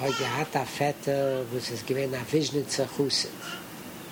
hat er gehad a Vetter, wo es gewinnt a Wischnitzer Chusset.